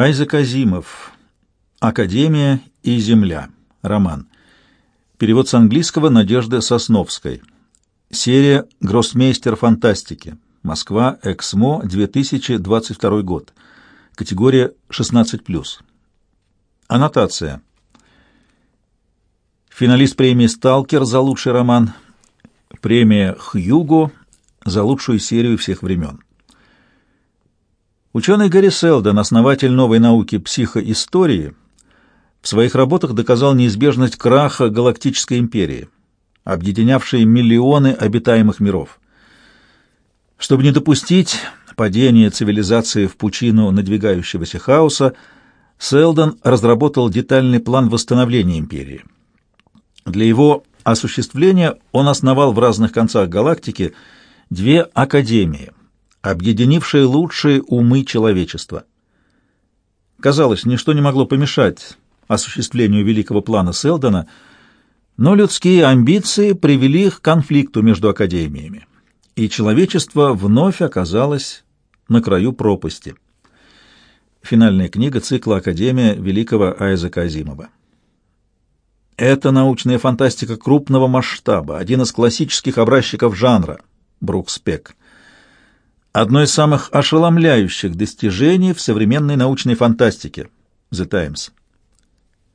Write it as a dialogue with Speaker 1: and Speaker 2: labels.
Speaker 1: Айзек Азимов. Академия и земля. Роман. Перевод с английского Надежды Сосновской. Серия «Гроссмейстер фантастики». Москва, Эксмо, 2022 год. Категория 16+. Аннотация. Финалист премии «Сталкер» за лучший роман. Премия «Хьюго» за лучшую серию всех времен. Ученый Гарри Селдон, основатель новой науки психоистории, в своих работах доказал неизбежность краха галактической империи, объединявшей миллионы обитаемых миров. Чтобы не допустить падения цивилизации в пучину надвигающегося хаоса, Селдон разработал детальный план восстановления империи. Для его осуществления он основал в разных концах галактики две академии, объединившие лучшие умы человечества. Казалось, ничто не могло помешать осуществлению великого плана Селдона, но людские амбиции привели их к конфликту между академиями, и человечество вновь оказалось на краю пропасти. Финальная книга цикла «Академия» великого Айзека Азимова. Это научная фантастика крупного масштаба, один из классических образчиков жанра, Брукс Пек. Одно из самых ошеломляющих достижений в современной научной фантастике, The Times.